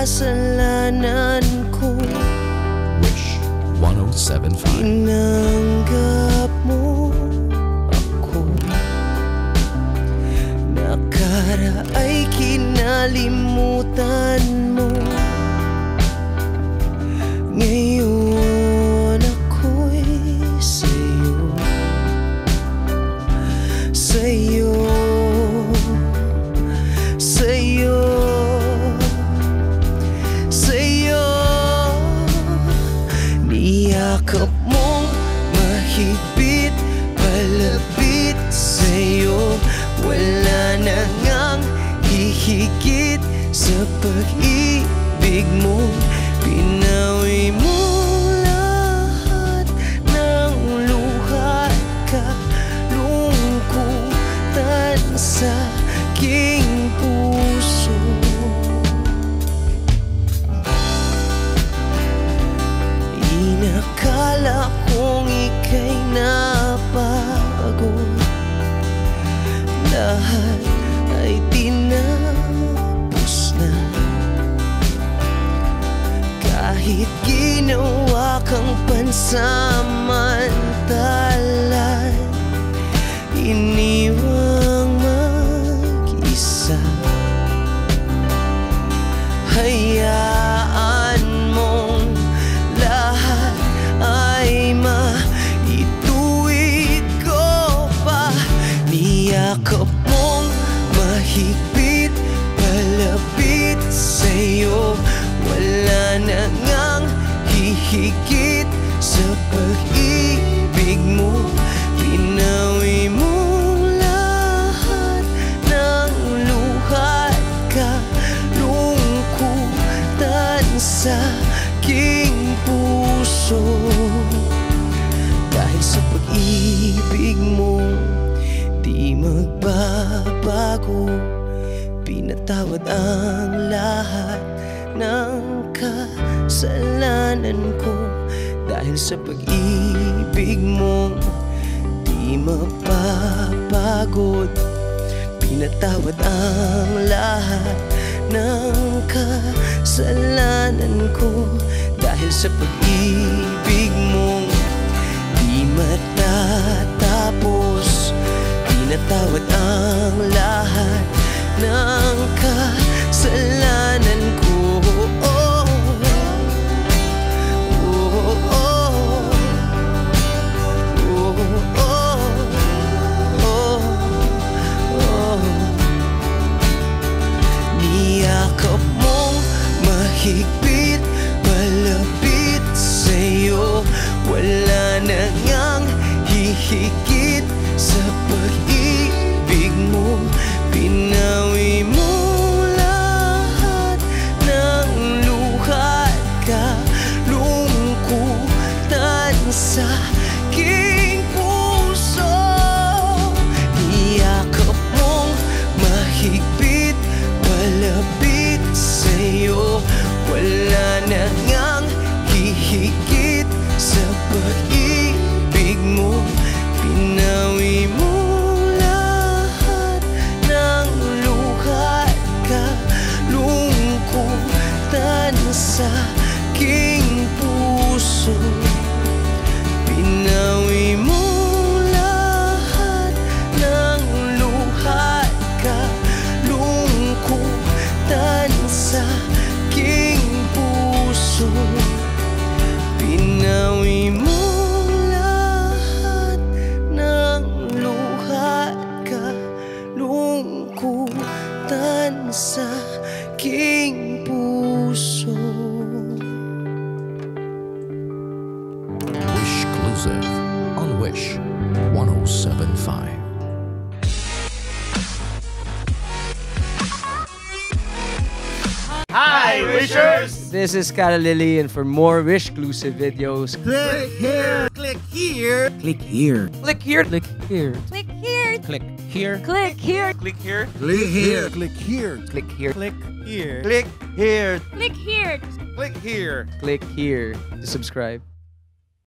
kasalanan ko. Wish 1075. Tinanggap mo ako. Nakaraay kinalimutan mo. Ngayon Niyakap mong mahigpit Palapit sa'yo. Wala na ngang hihigit Sa pag-ibig mo. Pinawi mo Inakala kong ika'y napagod. Lahat ay tinapos na. Kahit ginawa kang pansamantalan Niyakap mong mahigpit Palapit sa'yo. Wala ngang hihigit Sa pag-ibig mo. Pinawi luha at kalungkutan sa aking puso. Dahil sa pag-ibig mo magbabago Pinatawad ang lahat ng kasalanan ko. Dahil sa pag-ibig mo Di mapapagod. Pinatawad ang lahat ng kasalanan ko. Dahil sa pag-ibig mo Niyakap mong mahigpit Palapit sa'yo. Wala na ngang hihigit Sa pag-ibig mo. Pinawi mo lahat ng luha exclusive on Wish 1075. Hi, Wishers! This is Cara Lily, and for more Wish-exclusive videos, Click here! Click here! click here. Click here. Click here. Click here. Click here. Click here. Click here! Click here. Click here! Click here. Click here! Click here! Click here. Click here! Click here to subscribe.